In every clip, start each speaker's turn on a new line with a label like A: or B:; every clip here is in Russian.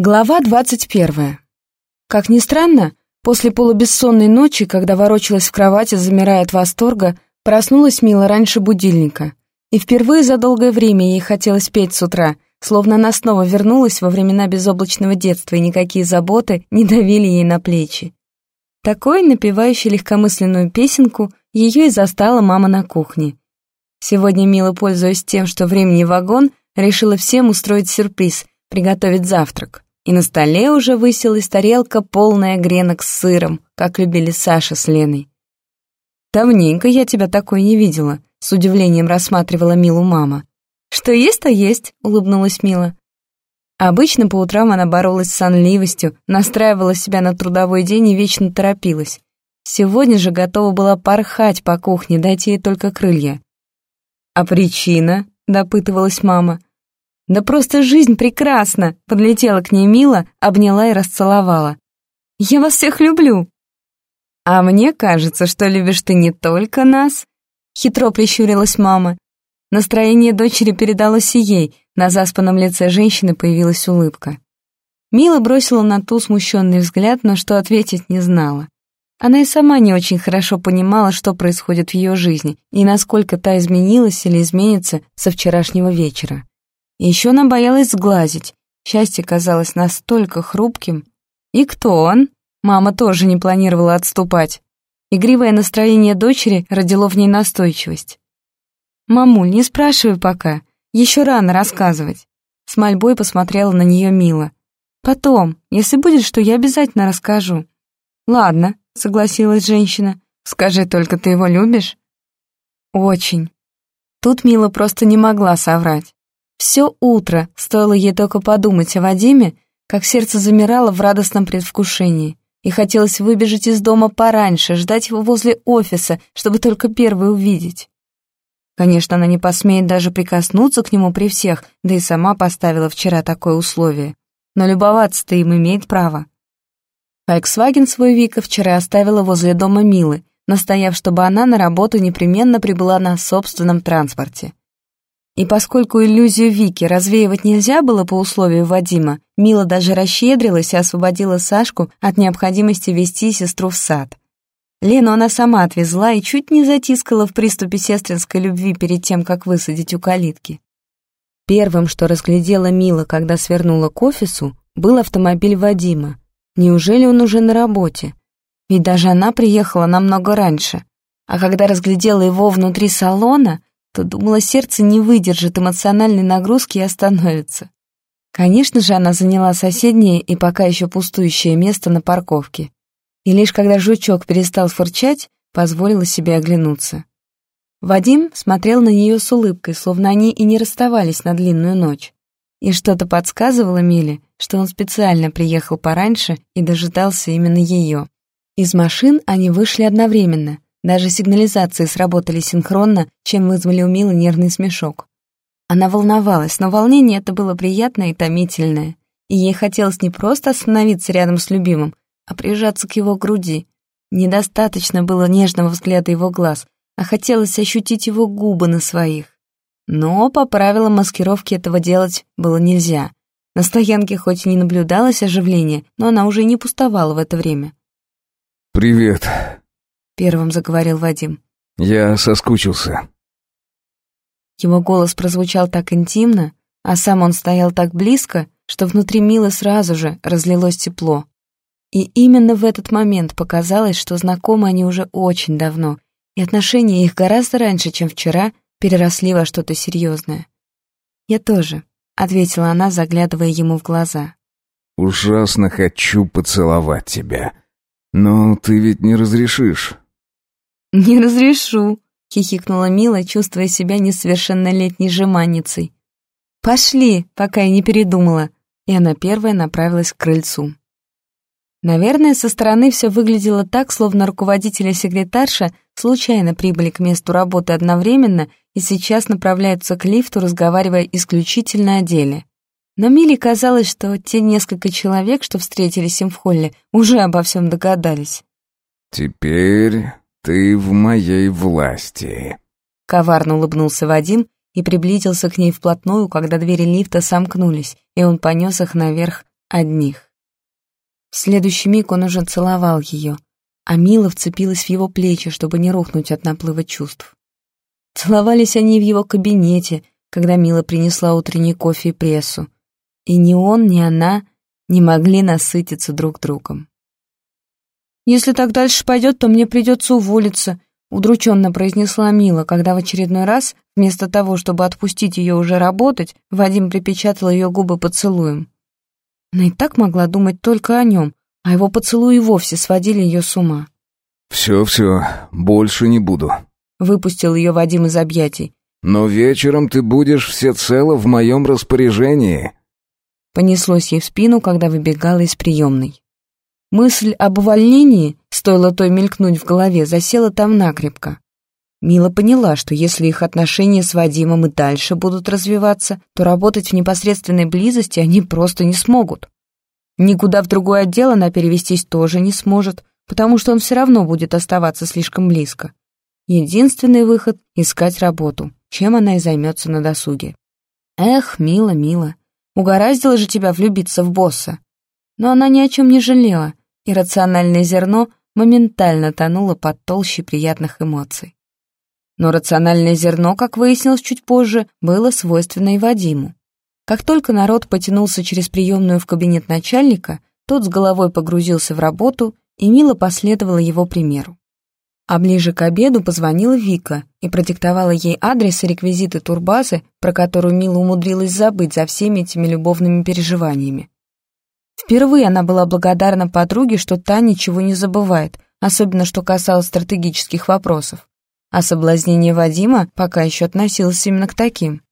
A: Глава двадцать первая. Как ни странно, после полубессонной ночи, когда ворочалась в кровати, замирая от восторга, проснулась Мила раньше будильника. И впервые за долгое время ей хотелось петь с утра, словно она снова вернулась во времена безоблачного детства, и никакие заботы не давили ей на плечи. Такой, напевающей легкомысленную песенку, ее и застала мама на кухне. Сегодня Мила, пользуясь тем, что времени вагон, решила всем устроить сюрприз — приготовить завтрак и на столе уже высилась тарелка, полная гренок с сыром, как любили Саша с Леной. «Давненько я тебя такой не видела», — с удивлением рассматривала Милу мама. «Что есть, то есть», — улыбнулась Мила. Обычно по утрам она боролась с сонливостью, настраивала себя на трудовой день и вечно торопилась. Сегодня же готова была порхать по кухне, дать ей только крылья. «А причина?» — допытывалась мама. «Да просто жизнь прекрасна!» Подлетела к ней Мила, обняла и расцеловала. «Я вас всех люблю!» «А мне кажется, что любишь ты не только нас!» Хитро прищурилась мама. Настроение дочери передалось и ей, на заспанном лице женщины появилась улыбка. Мила бросила на ту смущенный взгляд, но что ответить не знала. Она и сама не очень хорошо понимала, что происходит в ее жизни и насколько та изменилась или изменится со вчерашнего вечера. Еще она боялась сглазить. Счастье казалось настолько хрупким. И кто он? Мама тоже не планировала отступать. Игривое настроение дочери родило в ней настойчивость. «Мамуль, не спрашивай пока. Еще рано рассказывать». С мольбой посмотрела на нее Мила. «Потом, если будет что, я обязательно расскажу». «Ладно», — согласилась женщина. «Скажи только, ты его любишь?» «Очень». Тут Мила просто не могла соврать. Все утро, стоило ей только подумать о Вадиме, как сердце замирало в радостном предвкушении. И хотелось выбежать из дома пораньше, ждать его возле офиса, чтобы только первый увидеть. Конечно, она не посмеет даже прикоснуться к нему при всех, да и сама поставила вчера такое условие. Но любоваться-то им имеет право. Volkswagen свой Вика вчера оставила возле дома Милы, настояв, чтобы она на работу непременно прибыла на собственном транспорте. И поскольку иллюзию Вики развеивать нельзя было по условию Вадима, Мила даже расщедрилась и освободила Сашку от необходимости вести сестру в сад. Лену она сама отвезла и чуть не затискала в приступе сестринской любви перед тем, как высадить у калитки. Первым, что разглядела Мила, когда свернула к офису, был автомобиль Вадима. Неужели он уже на работе? Ведь даже она приехала намного раньше. А когда разглядела его внутри салона, то думала, сердце не выдержит эмоциональной нагрузки и остановится. Конечно же, она заняла соседнее и пока еще пустующее место на парковке. И лишь когда жучок перестал фырчать, позволила себе оглянуться. Вадим смотрел на нее с улыбкой, словно они и не расставались на длинную ночь. И что-то подсказывало Миле, что он специально приехал пораньше и дожидался именно ее. Из машин они вышли одновременно — даже сигнализации сработали синхронно, чем вызвали у Милы нервный смешок. Она волновалась, но волнение это было приятное и томительное. И ей хотелось не просто остановиться рядом с любимым, а прижаться к его груди. Недостаточно было нежного взгляда его глаз, а хотелось ощутить его губы на своих. Но по правилам маскировки этого делать было нельзя. На стоянке хоть и не наблюдалось оживление, но она уже не пустовала в это время.
B: «Привет»,
A: первым заговорил Вадим.
B: «Я соскучился».
A: Его голос прозвучал так интимно, а сам он стоял так близко, что внутри Милы сразу же разлилось тепло. И именно в этот момент показалось, что знакомы они уже очень давно, и отношения их гораздо раньше, чем вчера, переросли во что-то серьезное. «Я тоже», — ответила она, заглядывая ему в глаза.
B: «Ужасно хочу поцеловать тебя. Но ты ведь не разрешишь.
A: «Не разрешу», — хихикнула Мила, чувствуя себя несовершеннолетней жеманницей. «Пошли, пока я не передумала», и она первая направилась к крыльцу. Наверное, со стороны все выглядело так, словно руководитель и секретарша случайно прибыли к месту работы одновременно и сейчас направляются к лифту, разговаривая исключительно о деле. Но Миле казалось, что те несколько человек, что встретились им в холле, уже обо всем догадались.
B: «Теперь ты в моей власти».
A: Коварно улыбнулся Вадим и приблизился к ней вплотную, когда двери лифта сомкнулись, и он понес их наверх одних. В следующий миг он уже целовал ее, а Мила вцепилась в его плечи, чтобы не рухнуть от наплыва чувств. Целовались они в его кабинете, когда Мила принесла утренний кофе и прессу, и ни он, ни она не могли насытиться друг другом. «Если так дальше пойдет, то мне придется уволиться», удрученно произнесла Мила, когда в очередной раз, вместо того, чтобы отпустить ее уже работать, Вадим припечатал ее губы поцелуем. Она и так могла думать только о нем, а его поцелуи вовсе сводили ее с ума.
B: «Все-все, больше не буду», —
A: выпустил ее Вадим из объятий.
B: «Но вечером ты будешь всецело в моем распоряжении».
A: Понеслось ей в спину, когда выбегала из приемной. Мысль об увольнении, стоило той мелькнуть в голове, засела там накрепко. Мила поняла, что если их отношения с Вадимом и дальше будут развиваться, то работать в непосредственной близости они просто не смогут. Никуда в другой отдел она перевестись тоже не сможет, потому что он все равно будет оставаться слишком близко. Единственный выход — искать работу, чем она и займется на досуге. Эх, Мила, Мила, угораздило же тебя влюбиться в босса. Но она ни о чем не жалела, и рациональное зерно моментально тонуло под толщей приятных эмоций. Но рациональное зерно, как выяснилось чуть позже, было свойственно и Вадиму. Как только народ потянулся через приемную в кабинет начальника, тот с головой погрузился в работу, и Мила последовала его примеру. А ближе к обеду позвонила Вика и продиктовала ей адрес и реквизиты турбазы, про которую Мила умудрилась забыть за всеми этими любовными переживаниями. Впервые она была благодарна подруге, что та ничего не забывает, особенно что касалось стратегических вопросов а соблазнение Вадима пока еще относилось именно к таким.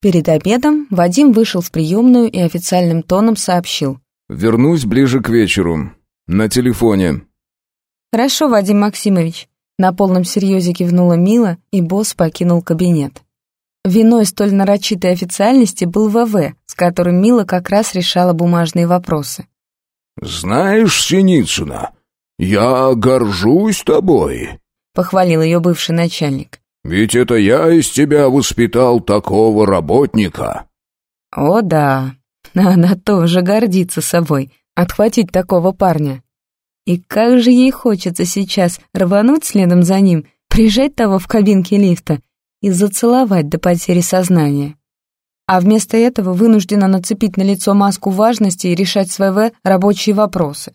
A: Перед обедом Вадим вышел в приемную и официальным тоном сообщил.
B: «Вернусь ближе к вечеру. На телефоне».
A: «Хорошо, Вадим Максимович». На полном серьезе кивнула Мила, и босс покинул кабинет. Виной столь нарочитой официальности был ВВ, с которым Мила как раз решала бумажные вопросы.
C: «Знаешь, Синицына, я горжусь тобой», —
A: похвалил ее бывший начальник.
C: «Ведь это я из тебя воспитал такого работника».
A: «О да, она тоже гордится собой, отхватить такого парня. И как же ей хочется сейчас рвануть следом за ним, прижать того в кабинке лифта и зацеловать до потери сознания. А вместо этого вынуждена нацепить на лицо маску важности и решать с ВВ рабочие вопросы.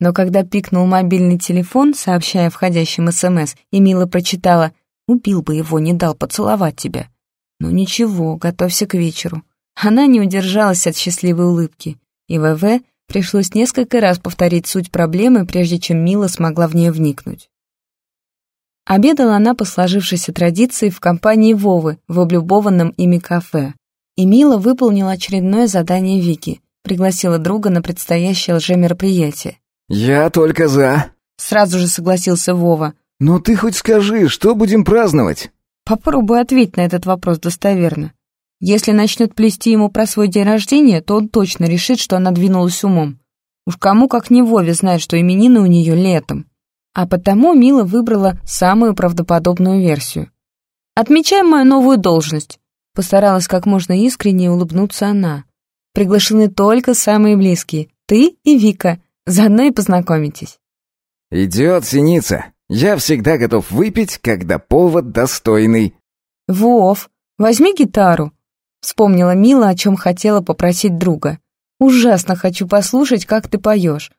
A: Но когда пикнул мобильный телефон, сообщая входящим СМС, и Мила прочитала «Убил бы его, не дал поцеловать тебя». Ну ничего, готовься к вечеру. Она не удержалась от счастливой улыбки, и ВВ пришлось несколько раз повторить суть проблемы, прежде чем Мила смогла в нее вникнуть. Обедала она по сложившейся традиции в компании Вовы в облюбованном ими кафе. И Мила выполнила очередное задание Вики, пригласила друга на предстоящее лжемероприятие.
B: «Я только за», —
A: сразу же согласился Вова.
B: «Но ты хоть скажи, что будем праздновать?»
A: Попробуй ответить на этот вопрос достоверно. Если начнет плести ему про свой день рождения, то он точно решит, что она двинулась умом. Уж кому как не Вове знает, что именины у нее летом. А потому Мила выбрала самую правдоподобную версию. «Отмечаем мою новую должность», — постаралась как можно искреннее улыбнуться она. «Приглашены только самые близкие, ты и Вика, Заодно и познакомитесь».
B: «Идет, синица. Я всегда готов выпить, когда повод достойный».
A: «Вов, возьми гитару», — вспомнила Мила, о чем хотела попросить друга. «Ужасно хочу послушать, как ты поешь.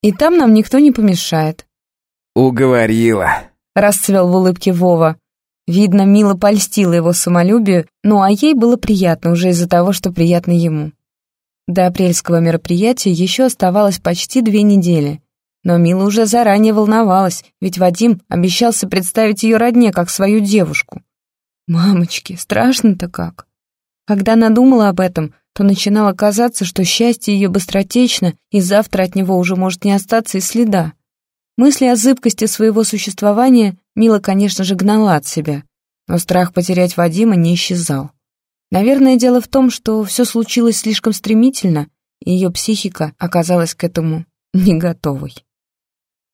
A: И там нам никто не помешает».
B: «Уговорила», —
A: расцвел в улыбке Вова. Видно, Мила польстила его самолюбию, ну а ей было приятно уже из-за того, что приятно ему. До апрельского мероприятия еще оставалось почти две недели. Но Мила уже заранее волновалась, ведь Вадим обещался представить ее родне как свою девушку. Мамочки, страшно-то как. Когда она думала об этом, то начинало казаться, что счастье ее быстротечно, и завтра от него уже может не остаться и следа. Мысли о зыбкости своего существования Мила, конечно же, гнала от себя, но страх потерять Вадима не исчезал. Наверное, дело в том, что все случилось слишком стремительно, и ее психика оказалась к этому не готовой.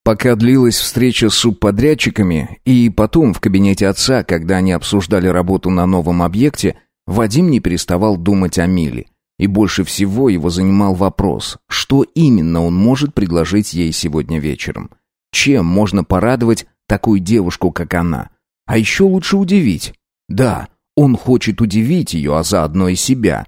B: Пока длилась встреча с субподрядчиками, и потом в кабинете отца, когда они обсуждали работу на новом объекте, Вадим не переставал думать о Миле. И больше всего его занимал вопрос, что именно он может предложить ей сегодня вечером. Чем можно порадовать такую девушку, как она? А еще лучше удивить. Да, он хочет удивить ее, а заодно и себя.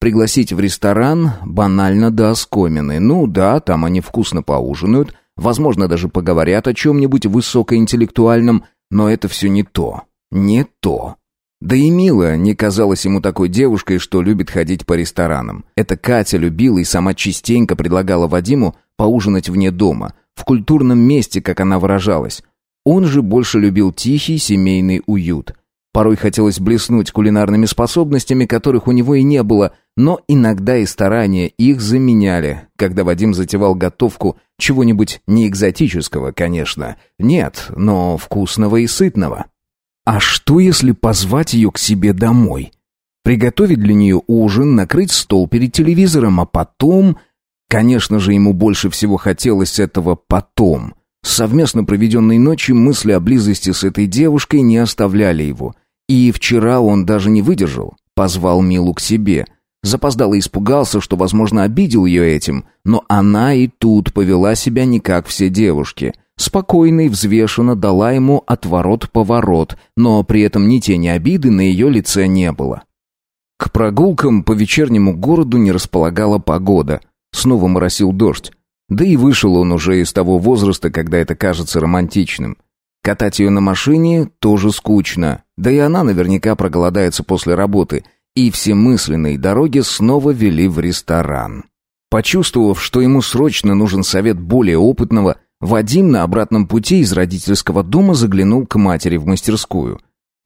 B: Пригласить в ресторан банально до оскомины. Ну да, там они вкусно поужинают, возможно, даже поговорят о чем-нибудь высокоинтеллектуальном, но это все не то. Не то. Да и Мила не казалась ему такой девушкой, что любит ходить по ресторанам. Это Катя любила и сама частенько предлагала Вадиму поужинать вне дома, в культурном месте, как она выражалась. Он же больше любил тихий семейный уют. Порой хотелось блеснуть кулинарными способностями, которых у него и не было, но иногда и старания их заменяли, когда Вадим затевал готовку чего-нибудь не экзотического, конечно. Нет, но вкусного и сытного. А что, если позвать ее к себе домой? Приготовить для нее ужин, накрыть стол перед телевизором, а потом... Конечно же, ему больше всего хотелось этого «потом». Совместно проведенные ночи мысли о близости с этой девушкой не оставляли его. И вчера он даже не выдержал, позвал Милу к себе. Запоздало испугался, что, возможно, обидел ее этим, но она и тут повела себя не как все девушки — спокойно и взвешенно дала ему отворот-поворот, но при этом ни тени обиды на ее лице не было. К прогулкам по вечернему городу не располагала погода. Снова моросил дождь. Да и вышел он уже из того возраста, когда это кажется романтичным. Катать ее на машине тоже скучно, да и она наверняка проголодается после работы, и все мысленные дороги снова вели в ресторан. Почувствовав, что ему срочно нужен совет более опытного, Вадим на обратном пути из родительского дома заглянул к матери в мастерскую.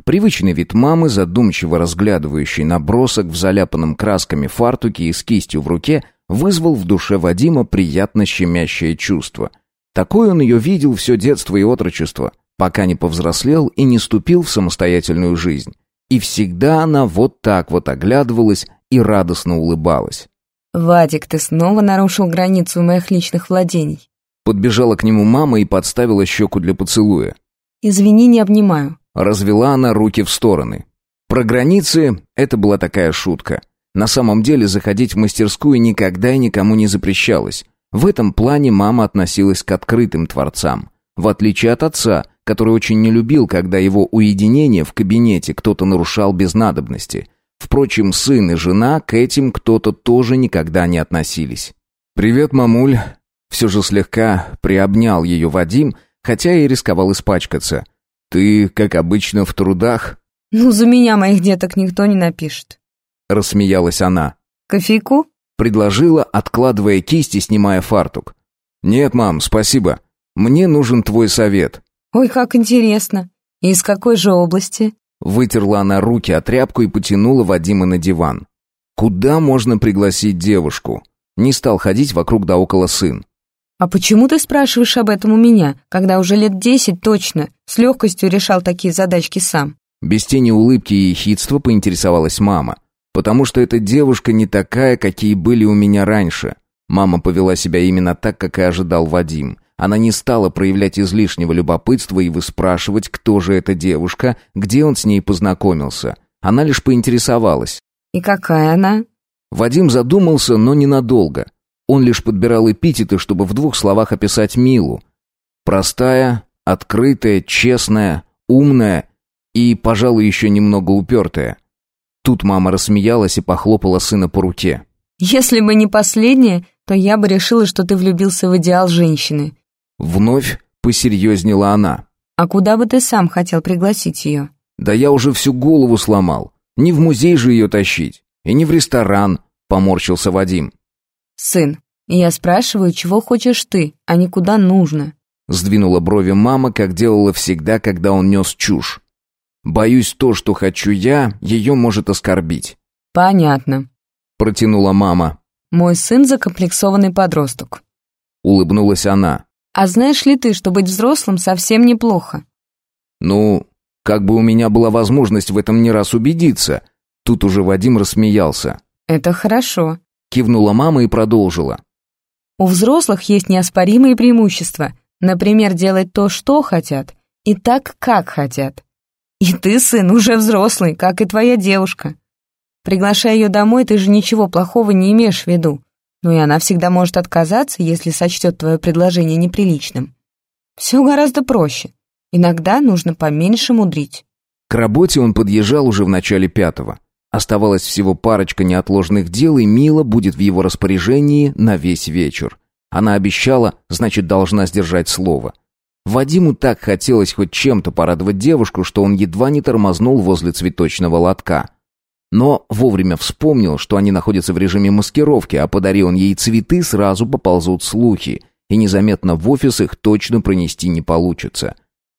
B: Привычный вид мамы, задумчиво разглядывающий набросок в заляпанном красками фартуке и с кистью в руке, вызвал в душе Вадима приятно щемящее чувство. Такое он ее видел все детство и отрочество, пока не повзрослел и не ступил в самостоятельную жизнь. И всегда она вот так вот оглядывалась и радостно улыбалась.
A: «Вадик, ты снова нарушил границу моих личных владений.
B: Подбежала к нему мама и подставила щеку для поцелуя.
A: «Извини, не обнимаю».
B: Развела она руки в стороны. Про границы это была такая шутка. На самом деле заходить в мастерскую никогда и никому не запрещалось. В этом плане мама относилась к открытым творцам. В отличие от отца, который очень не любил, когда его уединение в кабинете кто-то нарушал без надобности. Впрочем, сын и жена к этим кто-то тоже никогда не относились. «Привет, мамуль», все же слегка приобнял ее Вадим, хотя и рисковал испачкаться. «Ты, как обычно, в трудах?»
A: «Ну, за меня моих деток никто не напишет», —
B: рассмеялась она.
A: «Кофейку?»
B: — предложила, откладывая кисть и снимая фартук. «Нет, мам, спасибо. Мне нужен твой совет».
A: «Ой, как интересно. Из какой же области?»
B: Вытерла она руки от тряпку и потянула Вадима на диван. «Куда можно пригласить девушку?» Не стал ходить вокруг да около сын.
A: «А почему ты спрашиваешь об этом у меня, когда уже лет десять точно с легкостью решал такие задачки сам?»
B: Без тени улыбки и ехидства поинтересовалась мама. «Потому что эта девушка не такая, какие были у меня раньше». Мама повела себя именно так, как и ожидал Вадим. Она не стала проявлять излишнего любопытства и выспрашивать, кто же эта девушка, где он с ней познакомился. Она лишь поинтересовалась.
A: «И какая она?»
B: Вадим задумался, но ненадолго. Он лишь подбирал эпитеты, чтобы в двух словах описать Милу. Простая, открытая, честная, умная и, пожалуй, еще немного упертая. Тут мама рассмеялась и похлопала сына по руке.
A: «Если бы не последнее, то я бы решила, что ты влюбился в идеал женщины».
B: Вновь посерьезнела она.
A: «А куда бы ты сам хотел пригласить ее?»
B: «Да я уже всю голову сломал. Не в музей же ее тащить. И не в ресторан», — поморщился Вадим.
A: «Сын, я спрашиваю, чего хочешь ты, а не куда нужно?»
B: Сдвинула брови мама, как делала всегда, когда он нес чушь. «Боюсь, то, что хочу я, ее может оскорбить».
A: «Понятно», —
B: протянула мама.
A: «Мой сын закомплексованный подросток».
B: Улыбнулась она.
A: «А знаешь ли ты, что быть взрослым совсем неплохо?»
B: «Ну, как бы у меня была возможность в этом не раз убедиться». Тут уже Вадим рассмеялся.
A: «Это хорошо.
B: Кивнула мама и продолжила.
A: У взрослых есть неоспоримые преимущества. Например, делать то, что хотят, и так, как хотят. И ты, сын, уже взрослый, как и твоя девушка. Приглашая ее домой, ты же ничего плохого не имеешь в виду. Ну и она всегда может отказаться, если сочтет твое предложение неприличным. Все гораздо проще. Иногда нужно поменьше мудрить.
B: К работе он подъезжал уже в начале пятого. Оставалось всего парочка неотложных дел, и Мила будет в его распоряжении на весь вечер. Она обещала, значит, должна сдержать слово. Вадиму так хотелось хоть чем-то порадовать девушку, что он едва не тормознул возле цветочного лотка. Но вовремя вспомнил, что они находятся в режиме маскировки, а подари он ей цветы, сразу поползут слухи, и незаметно в офис их точно пронести не получится.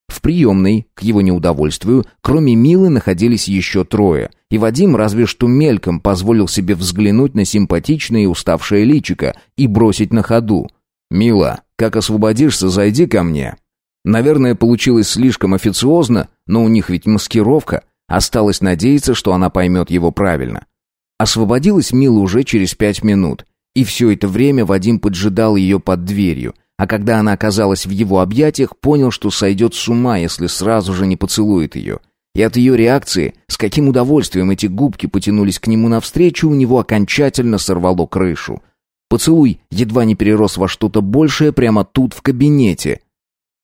B: В приемной, к его неудовольствию, кроме Милы находились еще трое, и Вадим разве что мельком позволил себе взглянуть на симпатичное и уставшее личико и бросить на ходу. «Мила, как освободишься, зайди ко мне». Наверное, получилось слишком официозно, но у них ведь маскировка. Осталось надеяться, что она поймет его правильно. Освободилась Мила уже через пять минут, и все это время Вадим поджидал ее под дверью, а когда она оказалась в его объятиях, понял, что сойдет с ума, если сразу же не поцелует ее. И от ее реакции, с каким удовольствием эти губки потянулись к нему навстречу, у него окончательно сорвало крышу. Поцелуй едва не перерос во что-то большее прямо тут, в кабинете.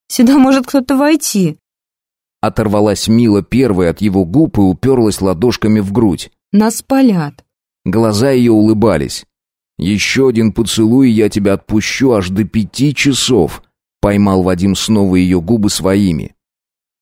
A: «Сюда может кто-то войти».
B: Оторвалась Мила первой от его губ и уперлась ладошками в грудь.
A: «Нас палят».
B: Глаза ее улыбались. «Еще один поцелуй, и я тебя отпущу аж до пяти часов», — поймал Вадим снова ее губы своими.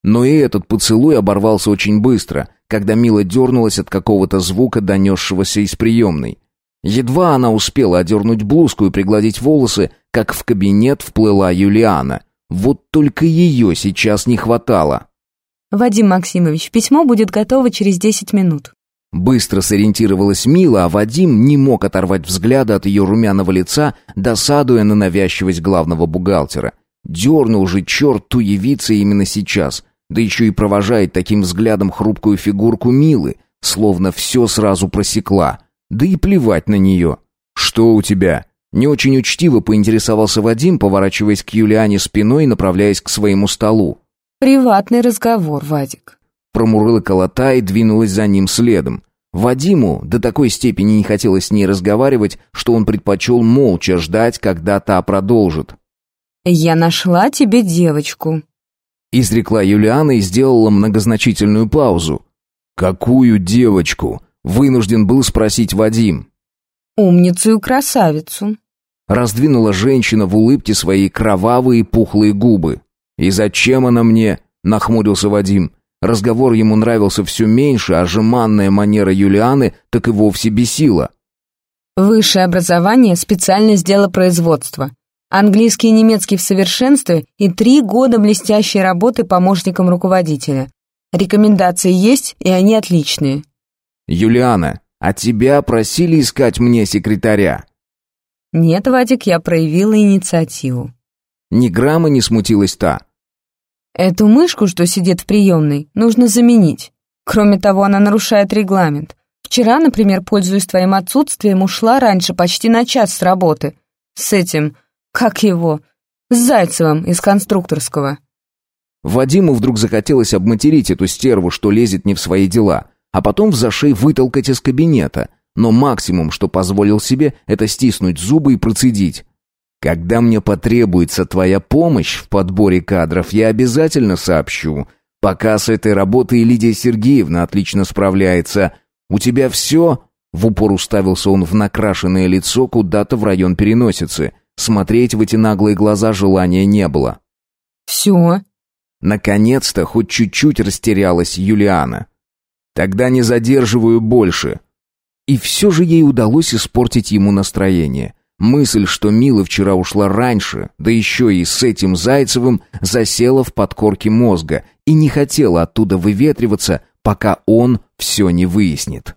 B: Но и этот поцелуй оборвался очень быстро, когда Мила дернулась от какого-то звука, донесшегося из приемной. Едва она успела одернуть блузку и пригладить волосы, как в кабинет вплыла Юлиана. Вот только ее сейчас не хватало.
A: «Вадим Максимович, письмо будет готово через десять минут».
B: Быстро сориентировалась Мила, а Вадим не мог оторвать взгляда от ее румяного лица, досадуя на навязчивость главного бухгалтера. Дернул же черт ту явиться именно сейчас, да еще и провожает таким взглядом хрупкую фигурку Милы, словно все сразу просекла. Да и плевать на нее. «Что у тебя?» Не очень учтиво поинтересовался Вадим, поворачиваясь к Юлиане спиной и направляясь к своему столу.
A: «Приватный разговор, Вадик»
B: промурлыкала та и двинулась за ним следом. Вадиму до такой степени не хотелось с ней разговаривать, что он предпочел молча ждать, когда та продолжит.
A: «Я нашла тебе девочку», —
B: изрекла Юлиана и сделала многозначительную паузу. «Какую девочку?» — вынужден был спросить Вадим.
A: «Умницу и красавицу», —
B: раздвинула женщина в улыбке свои кровавые пухлые губы. «И зачем она мне?» — нахмурился Вадим. Разговор ему нравился все меньше, а жеманная манера Юлианы так и вовсе бесила.
A: Высшее образование, специальность дела производства. Английский и немецкий в совершенстве и три года блестящей работы помощником руководителя. Рекомендации есть, и они отличные.
B: «Юлиана, а тебя просили искать мне секретаря?»
A: «Нет, Вадик, я проявила инициативу».
B: Ни грамма не смутилась та.
A: Эту мышку, что сидит в приемной, нужно заменить. Кроме того, она нарушает регламент. Вчера, например, пользуясь твоим отсутствием, ушла раньше почти на час с работы. С этим, как его, с Зайцевым из конструкторского.
B: Вадиму вдруг захотелось обматерить эту стерву, что лезет не в свои дела, а потом в зашей вытолкать из кабинета. Но максимум, что позволил себе, это стиснуть зубы и процедить. Когда мне потребуется твоя помощь в подборе кадров, я обязательно сообщу. Пока с этой работой Лидия Сергеевна отлично справляется. У тебя все?» В упор уставился он в накрашенное лицо куда-то в район переносицы. Смотреть в эти наглые глаза желания не было.
A: «Все?»
B: Наконец-то хоть чуть-чуть растерялась Юлиана. «Тогда не задерживаю больше». И все же ей удалось испортить ему настроение. Мысль, что Мила вчера ушла раньше, да еще и с этим Зайцевым, засела в подкорке мозга и не хотела оттуда выветриваться, пока он все не выяснит.